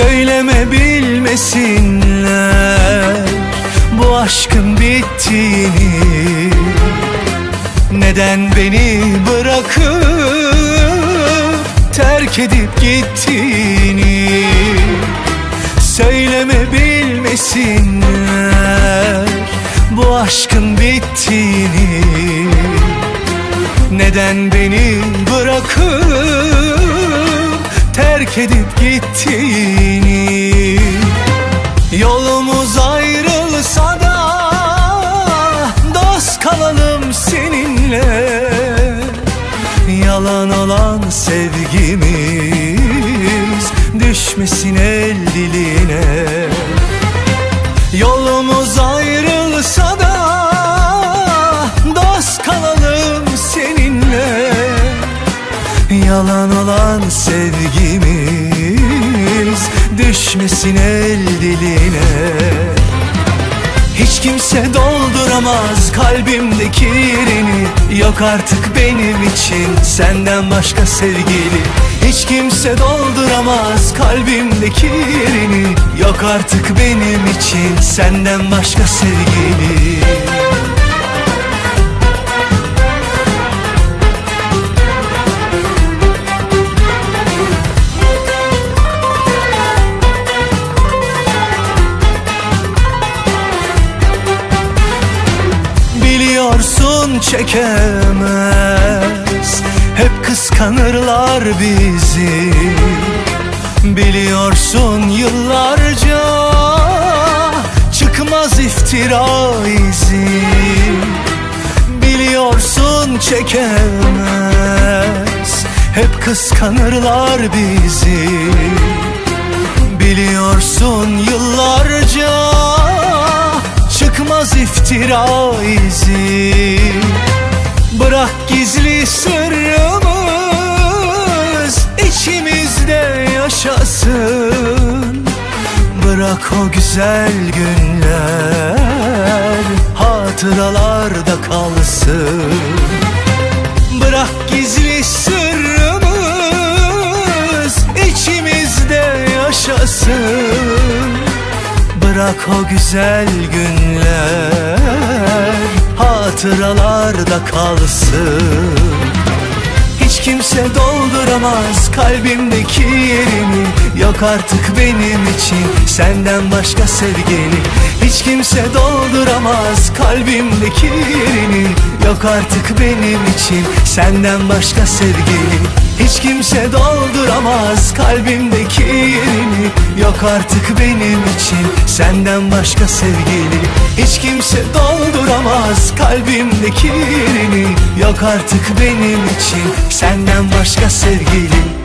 Söyleme bilmesinler Bu aşkın bittiğini. Neden beni bırakıp Terk edip gittiğini? Söyleme bilmesinler Bu aşkın bittiğini. Neden beni bırakıp terk edip gittiğini kalalım seninle. Yalan olan sevgimiz düşmesin el diline Yolumuz ayrılsa da dost kalalım seninle. Yalan olan sevgimiz düşmesin el diline dolduramaz kalbimdeki yerini. Yok artık benim için senden başka sevgili. Hiç kimse dolduramaz kalbimdeki yerini. Yok artık benim için senden başka sevgili biliyorsun çekemez. Hep kıskanırlar bizi. Biliyorsun yıllarca Çıkmaz iftira izi. Biliyorsun çekemez. Hep kıskanırlar bizi. Biliyorsun yıllarca iftira izi. Bırak gizli sırrımız içimizde yaşasın. Bırak o güzel günler hatıralarda kalsın. Bırak gizli sırrımız içimizde yaşasın Bırak o güzel günler hatıralarda kalsın. Hiç kimse dolduramaz kalbimdeki yerini Yok artık benim için senden başka sevgili Hiç kimse dolduramaz kalbimdeki yerini Yok artık benim için senden başka sevgili Hiç kimse dolduramaz kalbimdeki yerini Yok artık benim için senden başka sevgili Hiç kimse dolduramaz kalbimdeki yerini. Yok artık benim için senden başka sevgili